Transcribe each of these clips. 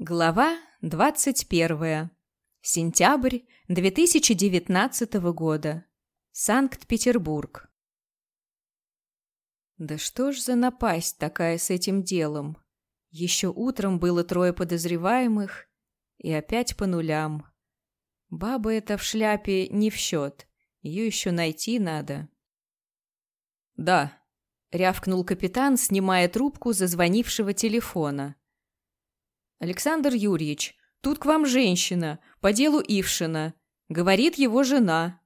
Глава 21. Сентябрь 2019 года. Санкт-Петербург. Да что ж за напасть такая с этим делом? Еще утром было трое подозреваемых, и опять по нулям. Баба эта в шляпе не в счет, ее еще найти надо. «Да», — рявкнул капитан, снимая трубку зазвонившего телефона. «Александр Юрьевич, тут к вам женщина, по делу Ившина. Говорит его жена».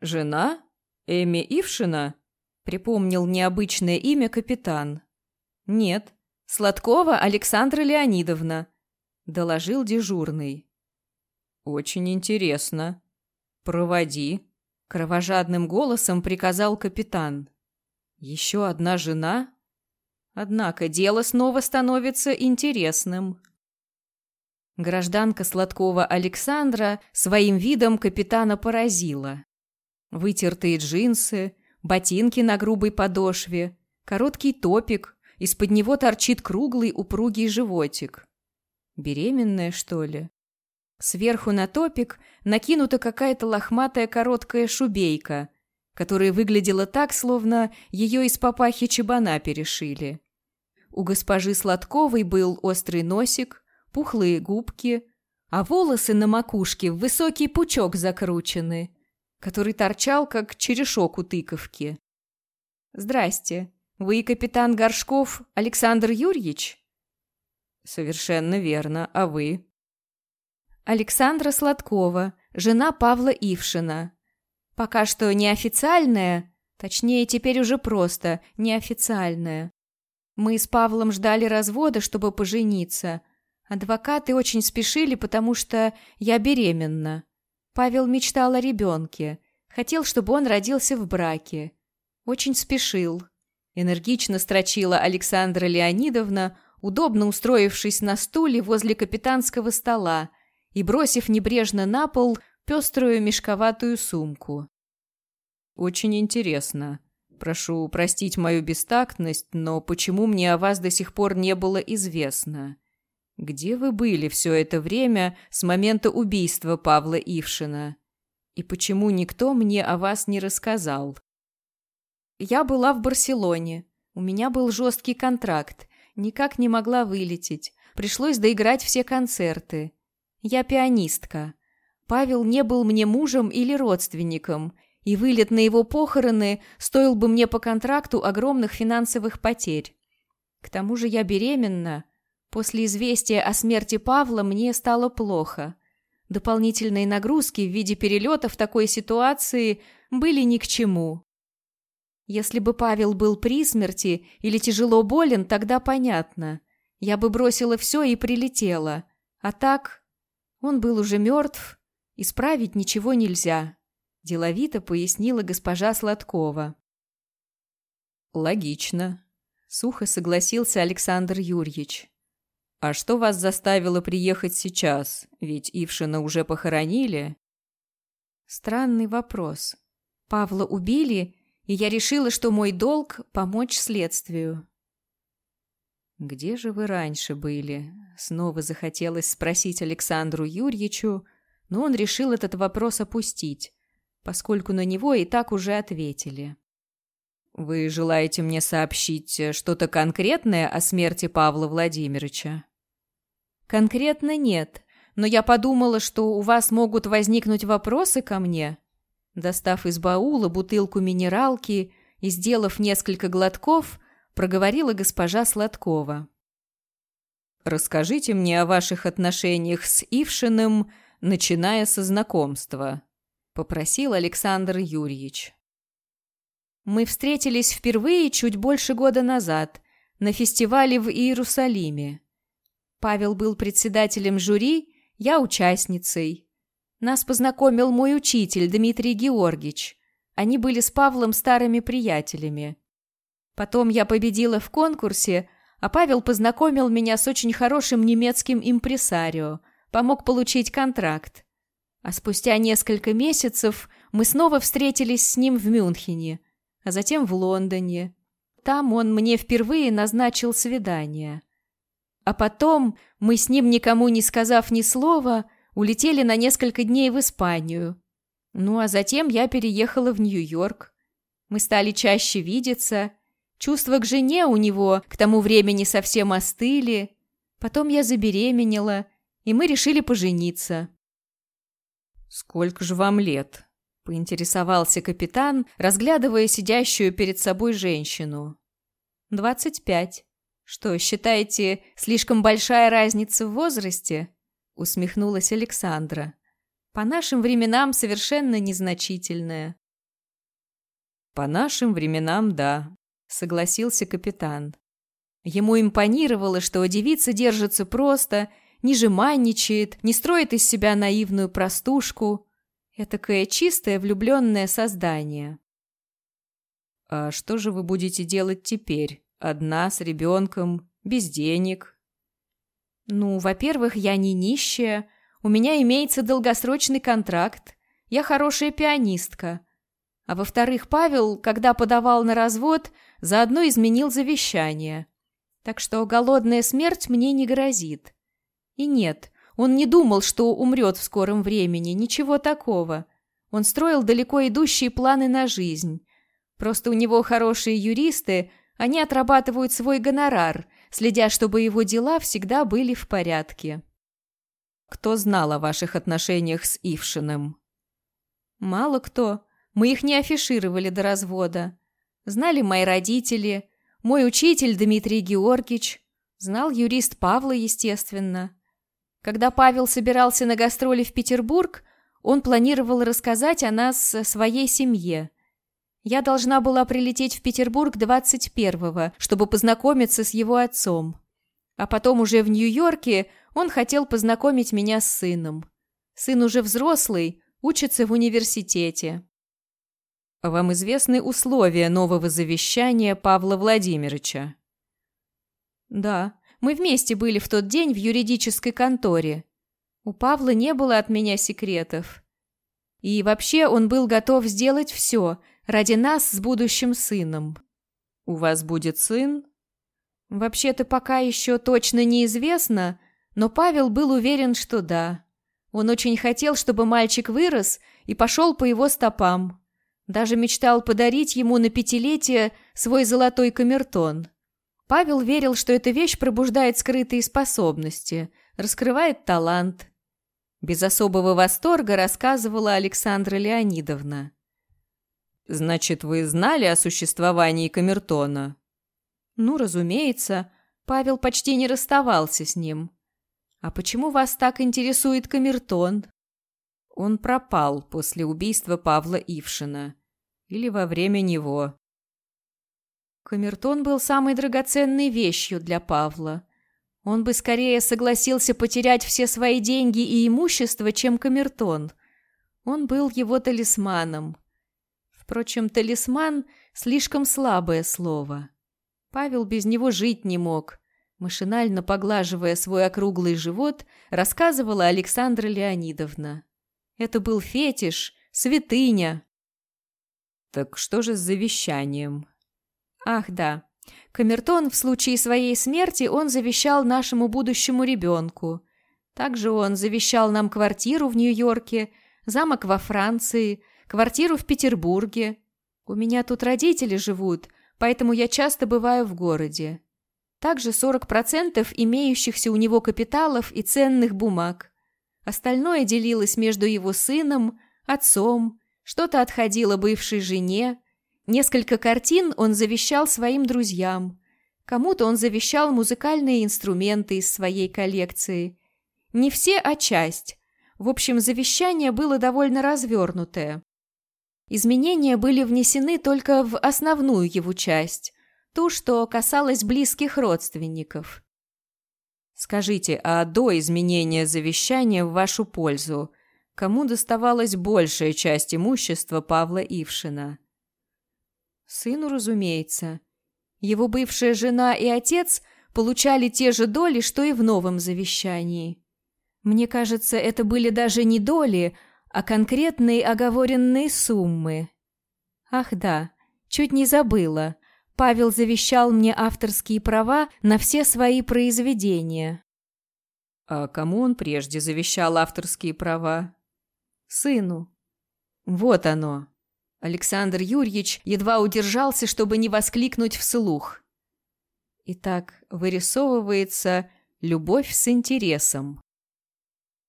«Жена? Эми Ившина?» — припомнил необычное имя капитан. «Нет, Сладкова Александра Леонидовна», — доложил дежурный. «Очень интересно. Проводи», — кровожадным голосом приказал капитан. «Еще одна жена?» Однако дело снова становится интересным. Гражданка Сладкова Александра своим видом капитана поразила. Вытертые джинсы, ботинки на грубой подошве, короткий топик, из-под него торчит круглый упругий животик. Беременная, что ли? Сверху на топик накинута какая-то лохматая короткая шубейка, которая выглядела так, словно ее из папахи чебана перешили. У госпожи Сладковой был острый носик, пухлые губки, а волосы на макушке в высокий пучок закручены, который торчал, как черешок у тыковки. «Здрасте, вы капитан Горшков Александр Юрьевич?» «Совершенно верно. А вы?» «Александра Сладкова, жена Павла Ившина. Пока что неофициальная, точнее, теперь уже просто неофициальная. Мы с Павлом ждали развода, чтобы пожениться. Адвокаты очень спешили, потому что я беременна. Павел мечтал о ребенке. Хотел, чтобы он родился в браке. Очень спешил. Энергично строчила Александра Леонидовна, удобно устроившись на стуле возле капитанского стола и бросив небрежно на пол пеструю мешковатую сумку. «Очень интересно», Прошу простить мою бестактность, но почему мне о вас до сих пор не было известно? Где вы были все это время с момента убийства Павла Ившина? И почему никто мне о вас не рассказал? Я была в Барселоне. У меня был жесткий контракт. Никак не могла вылететь. Пришлось доиграть все концерты. Я пианистка. Павел не был мне мужем или родственником, и вылет на его похороны стоил бы мне по контракту огромных финансовых потерь. К тому же я беременна. После известия о смерти Павла мне стало плохо. Дополнительные нагрузки в виде перелета в такой ситуации были ни к чему. Если бы Павел был при смерти или тяжело болен, тогда понятно. Я бы бросила все и прилетела. А так, он был уже мертв, исправить ничего нельзя деловито пояснила госпожа Сладкова. Логично, сухо согласился Александр Юрьевич. А что вас заставило приехать сейчас? Ведь Ившина уже похоронили. Странный вопрос. Павла убили, и я решила, что мой долг помочь следствию. Где же вы раньше были? Снова захотелось спросить Александру Юрьевичу, но он решил этот вопрос опустить поскольку на него и так уже ответили. «Вы желаете мне сообщить э, что-то конкретное о смерти Павла Владимировича?» «Конкретно нет, но я подумала, что у вас могут возникнуть вопросы ко мне». Достав из баула бутылку минералки и сделав несколько глотков, проговорила госпожа Сладкова. «Расскажите мне о ваших отношениях с Ившиным, начиная со знакомства», — попросил Александр Юрьевич. Мы встретились впервые чуть больше года назад на фестивале в Иерусалиме. Павел был председателем жюри, я участницей. Нас познакомил мой учитель Дмитрий Георгиевич. Они были с Павлом старыми приятелями. Потом я победила в конкурсе, а Павел познакомил меня с очень хорошим немецким импресарио, помог получить контракт. А спустя несколько месяцев мы снова встретились с ним в Мюнхене, а затем в Лондоне. Там он мне впервые назначил свидание. А потом мы с ним, никому не сказав ни слова, улетели на несколько дней в Испанию. Ну а затем я переехала в Нью-Йорк. Мы стали чаще видеться. Чувства к жене у него к тому времени совсем остыли. Потом я забеременела, и мы решили пожениться. «Сколько же вам лет?» — поинтересовался капитан, разглядывая сидящую перед собой женщину. «Двадцать пять. Что, считаете, слишком большая разница в возрасте?» — усмехнулась Александра. «По нашим временам совершенно незначительная». «По нашим временам, да», — согласился капитан. Ему импонировало, что девица держится просто, не жеманничает, не строит из себя наивную простушку. Этакое чистое влюбленное создание. «А что же вы будете делать теперь? Одна, с ребенком, без денег?» «Ну, во-первых, я не нищая, у меня имеется долгосрочный контракт, я хорошая пианистка. А во-вторых, Павел, когда подавал на развод, заодно изменил завещание. Так что голодная смерть мне не грозит. И нет, он не думал, что умрет в скором времени, ничего такого. Он строил далеко идущие планы на жизнь. Просто у него хорошие юристы, они отрабатывают свой гонорар, следя, чтобы его дела всегда были в порядке. Кто знал о ваших отношениях с Ившиным? Мало кто. Мы их не афишировали до развода. Знали мои родители, мой учитель Дмитрий Георгиевич, знал юрист Павла, естественно. Когда Павел собирался на гастроли в Петербург, он планировал рассказать о нас своей семье. Я должна была прилететь в Петербург 21-го, чтобы познакомиться с его отцом. А потом уже в Нью-Йорке он хотел познакомить меня с сыном. Сын уже взрослый, учится в университете. Вам известны условия нового завещания Павла Владимировича? Да, мы вместе были в тот день в юридической конторе. У Павла не было от меня секретов. И вообще он был готов сделать все ради нас с будущим сыном. У вас будет сын? Вообще-то пока еще точно неизвестно, но Павел был уверен, что да. Он очень хотел, чтобы мальчик вырос и пошел по его стопам. Даже мечтал подарить ему на пятилетие свой золотой камертон. Павел верил, что эта вещь пробуждает скрытые способности, раскрывает талант. Без особого восторга рассказывала Александра Леонидовна. «Значит, вы знали о существовании камертона?» «Ну, разумеется. Павел почти не расставался с ним. А почему вас так интересует камертон?» Он пропал после убийства Павла Ившина. Или во время него. Камертон был самой драгоценной вещью для Павла. Он бы скорее согласился потерять все свои деньги и имущество, чем камертон. Он был его талисманом. Впрочем, талисман — слишком слабое слово. Павел без него жить не мог. Машинально поглаживая свой округлый живот, рассказывала Александра Леонидовна. Это был фетиш, святыня. Так что же с завещанием? Ах, да. Камертон в случае своей смерти он завещал нашему будущему ребенку. Также он завещал нам квартиру в Нью-Йорке, замок во Франции, квартиру в Петербурге. У меня тут родители живут, поэтому я часто бываю в городе. Также 40% имеющихся у него капиталов и ценных бумаг. Остальное делилось между его сыном, отцом, что-то отходило бывшей жене. Несколько картин он завещал своим друзьям. Кому-то он завещал музыкальные инструменты из своей коллекции. Не все, а часть. В общем, завещание было довольно развернутое. Изменения были внесены только в основную его часть, ту, что касалось близких родственников. Скажите, а до изменения завещания в вашу пользу кому доставалась большая часть имущества Павла Ившина? Сыну, разумеется. Его бывшая жена и отец получали те же доли, что и в новом завещании. Мне кажется, это были даже не доли, а конкретные оговоренные суммы. Ах да, чуть не забыла. Павел завещал мне авторские права на все свои произведения. А кому он прежде завещал авторские права? Сыну. Вот оно. Александр Юрьевич едва удержался, чтобы не воскликнуть вслух. Итак, вырисовывается любовь с интересом.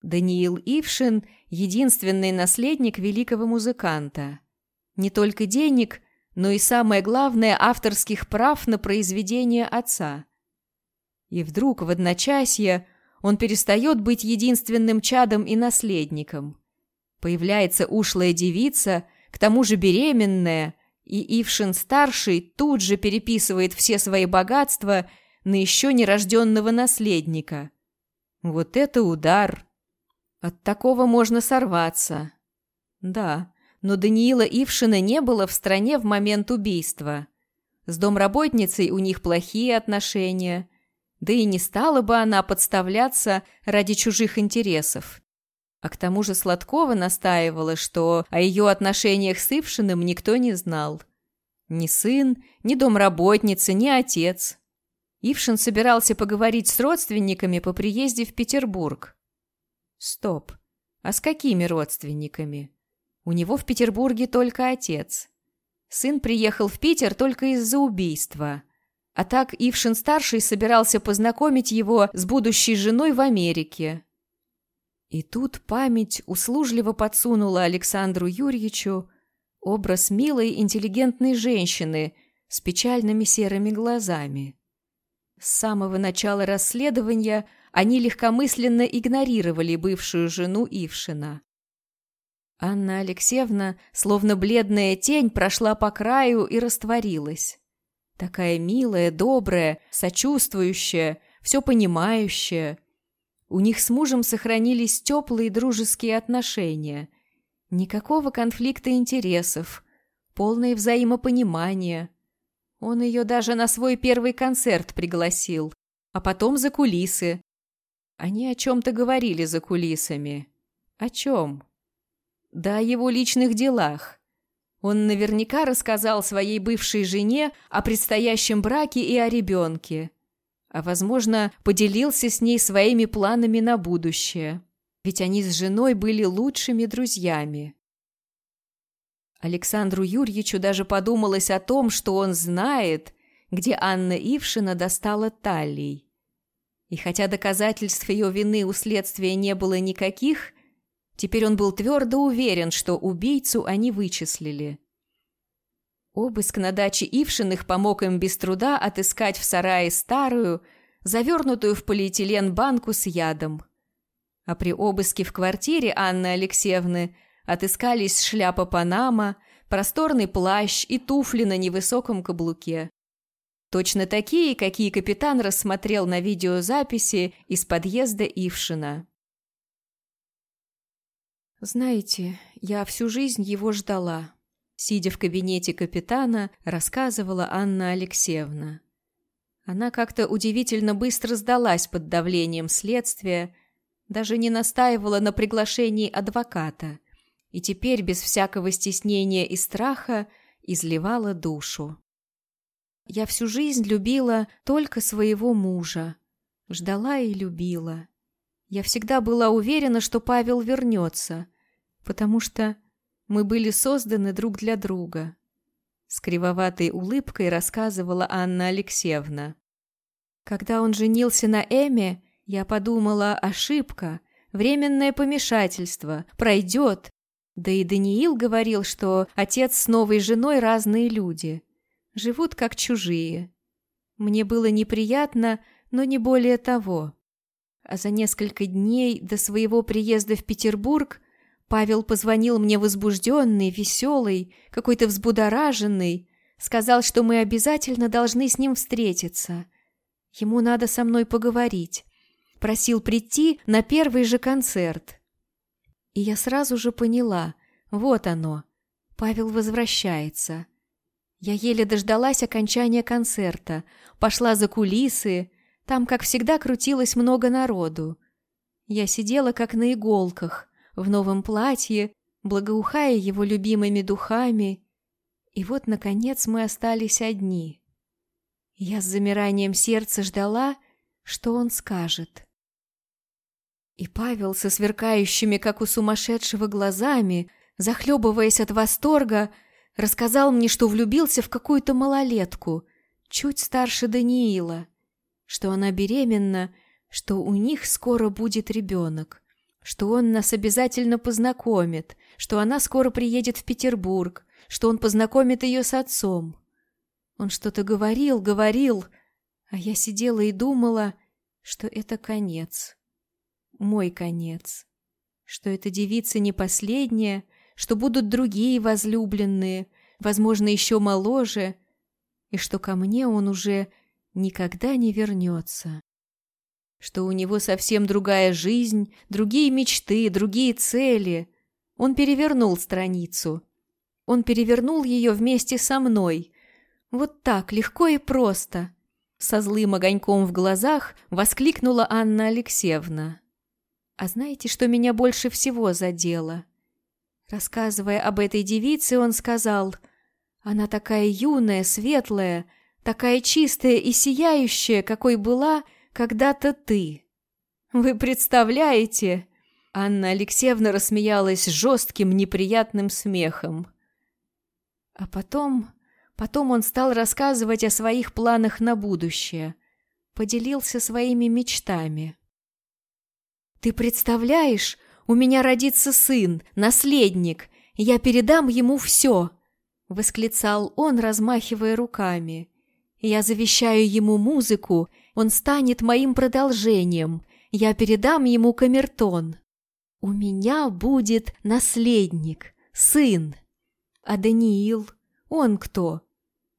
Даниил Ившин – единственный наследник великого музыканта. Не только денег, но и самое главное – авторских прав на произведение отца. И вдруг в одночасье он перестает быть единственным чадом и наследником. Появляется ушлая девица, к тому же беременная, и Ившин-старший тут же переписывает все свои богатства на еще нерожденного наследника. Вот это удар! От такого можно сорваться. Да, но Даниила Ившина не было в стране в момент убийства. С домработницей у них плохие отношения, да и не стала бы она подставляться ради чужих интересов. А к тому же Сладкова настаивала, что о ее отношениях с Ившиным никто не знал. Ни сын, ни домработница, ни отец. Ившин собирался поговорить с родственниками по приезде в Петербург. Стоп. А с какими родственниками? У него в Петербурге только отец. Сын приехал в Питер только из-за убийства. А так Ившин-старший собирался познакомить его с будущей женой в Америке. И тут память услужливо подсунула Александру Юрьевичу образ милой, интеллигентной женщины с печальными серыми глазами. С самого начала расследования они легкомысленно игнорировали бывшую жену Ившина. Анна Алексеевна, словно бледная тень, прошла по краю и растворилась. Такая милая, добрая, сочувствующая, все понимающая. У них с мужем сохранились теплые дружеские отношения. Никакого конфликта интересов, полное взаимопонимание. Он ее даже на свой первый концерт пригласил, а потом за кулисы, они о чем-то говорили за кулисами. О чем? Да о его личных делах. Он наверняка рассказал своей бывшей жене о предстоящем браке и о ребенке. А, возможно, поделился с ней своими планами на будущее. Ведь они с женой были лучшими друзьями. Александру Юрьевичу даже подумалось о том, что он знает, где Анна Ившина достала талий. И хотя доказательств ее вины у следствия не было никаких, теперь он был твердо уверен, что убийцу они вычислили. Обыск на даче Ившиных помог им без труда отыскать в сарае старую, завернутую в полиэтилен банку с ядом. А при обыске в квартире Анны Алексеевны отыскались шляпа Панама, просторный плащ и туфли на невысоком каблуке. Точно такие, какие капитан рассмотрел на видеозаписи из подъезда Ившина. «Знаете, я всю жизнь его ждала», — сидя в кабинете капитана, рассказывала Анна Алексеевна. Она как-то удивительно быстро сдалась под давлением следствия, даже не настаивала на приглашении адвоката и теперь без всякого стеснения и страха изливала душу. Я всю жизнь любила только своего мужа. Ждала и любила. Я всегда была уверена, что Павел вернется, потому что мы были созданы друг для друга. С кривоватой улыбкой рассказывала Анна Алексеевна. Когда он женился на Эме, я подумала, ошибка, временное помешательство, пройдет. Да и Даниил говорил, что отец с новой женой разные люди живут как чужие. Мне было неприятно, но не более того. А за несколько дней до своего приезда в Петербург Павел позвонил мне возбужденный, веселый, какой-то взбудораженный, сказал, что мы обязательно должны с ним встретиться. Ему надо со мной поговорить. Просил прийти на первый же концерт. И я сразу же поняла, вот оно, Павел возвращается. Я еле дождалась окончания концерта, пошла за кулисы, там, как всегда, крутилось много народу. Я сидела как на иголках, в новом платье, благоухая его любимыми духами. И вот, наконец, мы остались одни. Я с замиранием сердца ждала, что он скажет. И Павел со сверкающими, как у сумасшедшего, глазами, захлебываясь от восторга, рассказал мне, что влюбился в какую-то малолетку, чуть старше Даниила, что она беременна, что у них скоро будет ребенок, что он нас обязательно познакомит, что она скоро приедет в Петербург, что он познакомит ее с отцом. Он что-то говорил, говорил, а я сидела и думала, что это конец. Мой конец. Что эта девица не последняя, что будут другие возлюбленные, возможно, еще моложе, и что ко мне он уже никогда не вернется. Что у него совсем другая жизнь, другие мечты, другие цели. Он перевернул страницу. Он перевернул ее вместе со мной. Вот так, легко и просто. Со злым огоньком в глазах воскликнула Анна Алексеевна. А знаете, что меня больше всего задело? Рассказывая об этой девице, он сказал, «Она такая юная, светлая, такая чистая и сияющая, какой была когда-то ты». «Вы представляете?» Анна Алексеевна рассмеялась жестким, неприятным смехом. А потом... Потом он стал рассказывать о своих планах на будущее. Поделился своими мечтами. «Ты представляешь, у меня родится сын, наследник, я передам ему все!» — восклицал он, размахивая руками. «Я завещаю ему музыку, он станет моим продолжением, я передам ему камертон. У меня будет наследник, сын. А Даниил, он кто?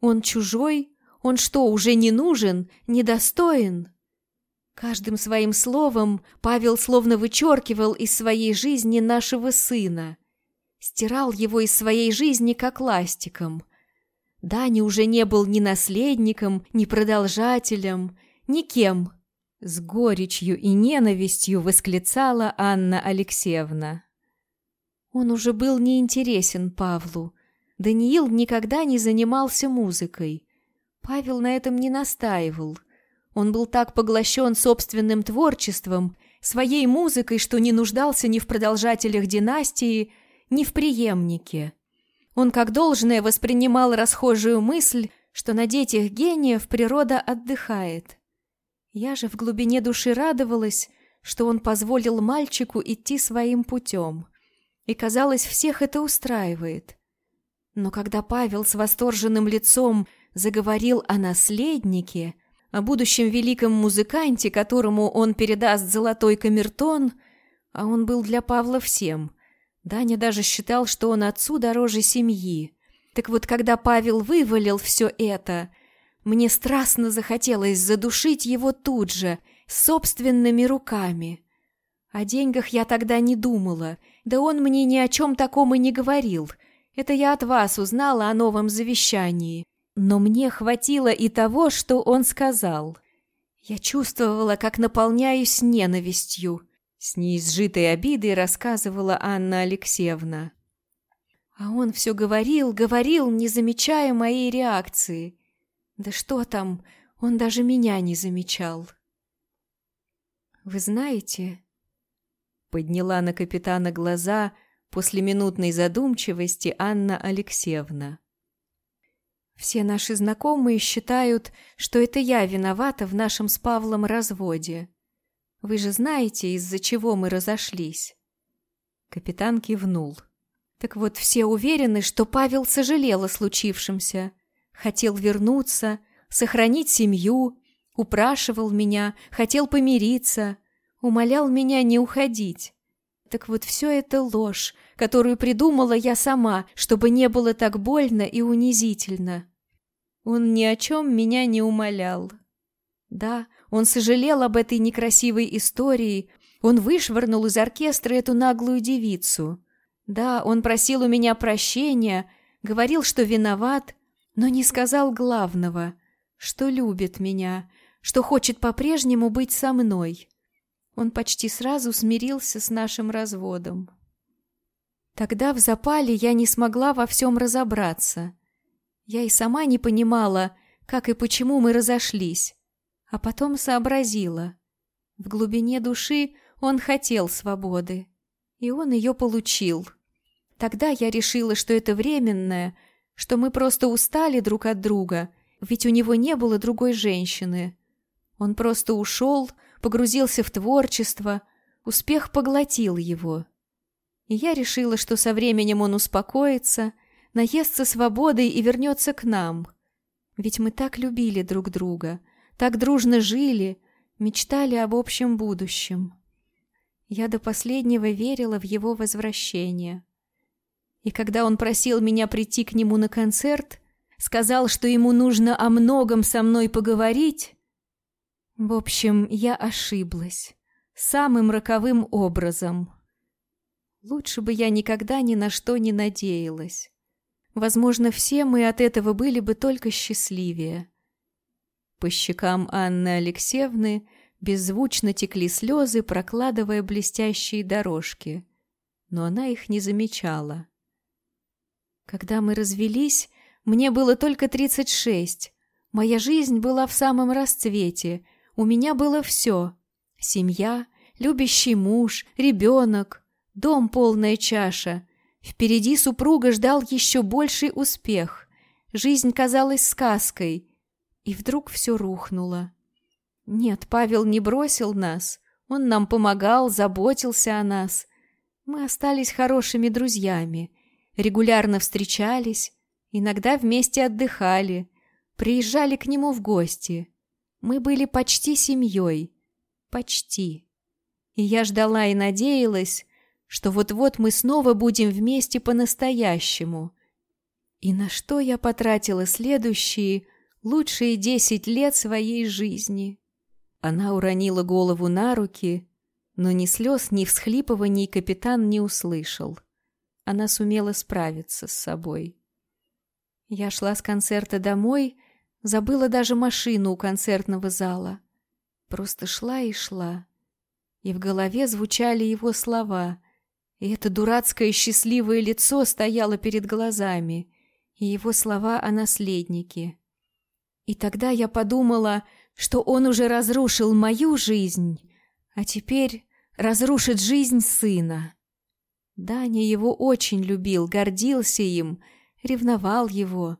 Он чужой? Он что, уже не нужен, недостоин?» Каждым своим словом Павел словно вычеркивал из своей жизни нашего сына, стирал его из своей жизни как ластиком. Дани уже не был ни наследником, ни продолжателем, никем. С горечью и ненавистью восклицала Анна Алексеевна. Он уже был неинтересен Павлу. Даниил никогда не занимался музыкой. Павел на этом не настаивал. Он был так поглощен собственным творчеством, своей музыкой, что не нуждался ни в продолжателях династии, ни в преемнике. Он как должное воспринимал расхожую мысль, что на детях гениев природа отдыхает. Я же в глубине души радовалась, что он позволил мальчику идти своим путем. И, казалось, всех это устраивает. Но когда Павел с восторженным лицом заговорил о наследнике – о будущем великом музыканте, которому он передаст золотой камертон, а он был для Павла всем. Даня даже считал, что он отцу дороже семьи. Так вот, когда Павел вывалил все это, мне страстно захотелось задушить его тут же, собственными руками. О деньгах я тогда не думала, да он мне ни о чем таком и не говорил. Это я от вас узнала о новом завещании. Но мне хватило и того, что он сказал. Я чувствовала, как наполняюсь ненавистью. С неизжитой обидой рассказывала Анна Алексеевна. А он все говорил, говорил, не замечая моей реакции. Да что там, он даже меня не замечал. «Вы знаете...» Подняла на капитана глаза после минутной задумчивости Анна Алексеевна. Все наши знакомые считают, что это я виновата в нашем с Павлом разводе. Вы же знаете, из-за чего мы разошлись. Капитан кивнул. Так вот, все уверены, что Павел сожалел о случившемся, хотел вернуться, сохранить семью, упрашивал меня, хотел помириться, умолял меня не уходить. Так вот, все это ложь, которую придумала я сама, чтобы не было так больно и унизительно. Он ни о чем меня не умолял. Да, он сожалел об этой некрасивой истории, он вышвырнул из оркестра эту наглую девицу. Да, он просил у меня прощения, говорил, что виноват, но не сказал главного, что любит меня, что хочет по-прежнему быть со мной. Он почти сразу смирился с нашим разводом. Тогда в запале я не смогла во всем разобраться. Я и сама не понимала, как и почему мы разошлись, а потом сообразила. В глубине души он хотел свободы, и он ее получил. Тогда я решила, что это временное, что мы просто устали друг от друга, ведь у него не было другой женщины. Он просто ушел, погрузился в творчество, успех поглотил его. И я решила, что со временем он успокоится, наестся свободой и вернется к нам. Ведь мы так любили друг друга, так дружно жили, мечтали об общем будущем. Я до последнего верила в его возвращение. И когда он просил меня прийти к нему на концерт, сказал, что ему нужно о многом со мной поговорить, в общем, я ошиблась. Самым роковым образом. Лучше бы я никогда ни на что не надеялась. Возможно, все мы от этого были бы только счастливее. По щекам Анны Алексеевны беззвучно текли слезы, прокладывая блестящие дорожки. Но она их не замечала. Когда мы развелись, мне было только тридцать шесть. Моя жизнь была в самом расцвете — у меня было все. Семья, любящий муж, ребенок, дом полная чаша. Впереди супруга ждал еще больший успех. Жизнь казалась сказкой. И вдруг все рухнуло. Нет, Павел не бросил нас. Он нам помогал, заботился о нас. Мы остались хорошими друзьями. Регулярно встречались, иногда вместе отдыхали, приезжали к нему в гости. Мы были почти семьей. Почти. И я ждала и надеялась, что вот-вот мы снова будем вместе по-настоящему. И на что я потратила следующие, лучшие десять лет своей жизни? Она уронила голову на руки, но ни слез, ни всхлипываний капитан не услышал. Она сумела справиться с собой. Я шла с концерта домой Забыла даже машину у концертного зала. Просто шла и шла. И в голове звучали его слова. И это дурацкое счастливое лицо стояло перед глазами. И его слова о наследнике. И тогда я подумала, что он уже разрушил мою жизнь, а теперь разрушит жизнь сына. Даня его очень любил, гордился им, ревновал его.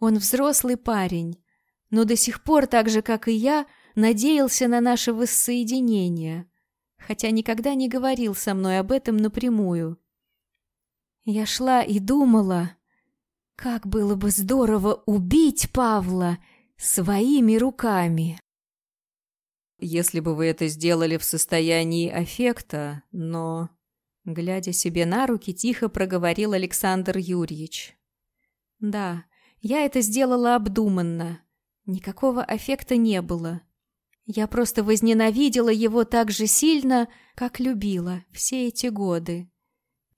Он взрослый парень, но до сих пор, так же, как и я, надеялся на наше воссоединение, хотя никогда не говорил со мной об этом напрямую. Я шла и думала, как было бы здорово убить Павла своими руками. Если бы вы это сделали в состоянии аффекта, но... Глядя себе на руки, тихо проговорил Александр Юрьевич. Да, я это сделала обдуманно. Никакого аффекта не было. Я просто возненавидела его так же сильно, как любила все эти годы.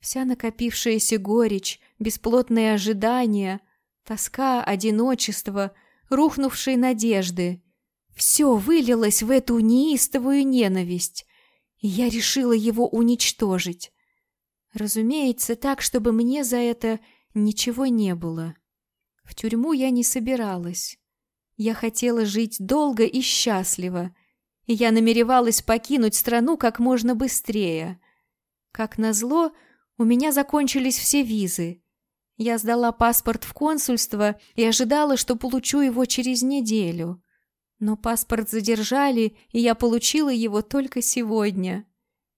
Вся накопившаяся горечь, бесплотные ожидания, тоска, одиночество, рухнувшие надежды — все вылилось в эту неистовую ненависть, и я решила его уничтожить. Разумеется, так, чтобы мне за это ничего не было. В тюрьму я не собиралась. Я хотела жить долго и счастливо, и я намеревалась покинуть страну как можно быстрее. Как назло, у меня закончились все визы. Я сдала паспорт в консульство и ожидала, что получу его через неделю. Но паспорт задержали, и я получила его только сегодня.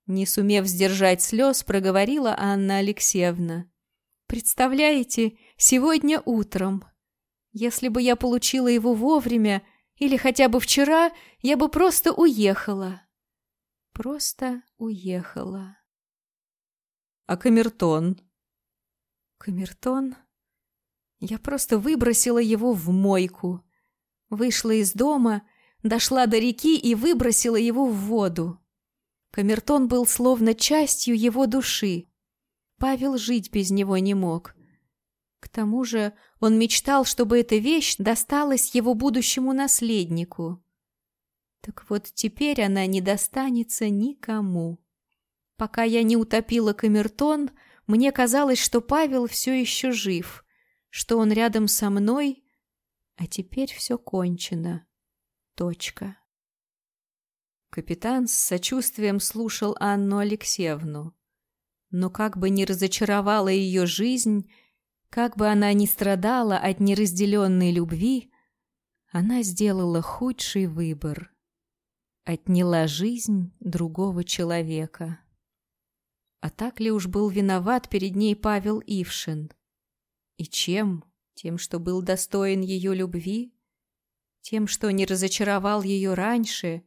Не сумев сдержать слез, проговорила Анна Алексеевна. Представляете, сегодня утром. Если бы я получила его вовремя, или хотя бы вчера, я бы просто уехала. Просто уехала. А камертон? Камертон? Я просто выбросила его в мойку. Вышла из дома, дошла до реки и выбросила его в воду. Камертон был словно частью его души. Павел жить без него не мог. К тому же он мечтал, чтобы эта вещь досталась его будущему наследнику. Так вот теперь она не достанется никому. Пока я не утопила камертон, мне казалось, что Павел все еще жив, что он рядом со мной, А теперь все кончено. Точка. Капитан с сочувствием слушал Анну Алексеевну. Но как бы ни разочаровала ее жизнь, как бы она ни страдала от неразделенной любви, она сделала худший выбор. Отняла жизнь другого человека. А так ли уж был виноват перед ней Павел Ившин? И чем? Тем, что был достоин ее любви? Тем, что не разочаровал ее раньше,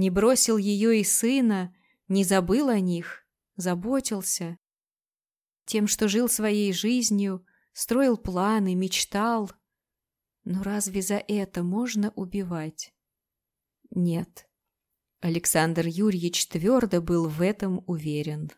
не бросил ее и сына, не забыл о них, заботился? Тем, что жил своей жизнью, строил планы, мечтал? Но разве за это можно убивать? Нет. Александр Юрьевич твердо был в этом уверен.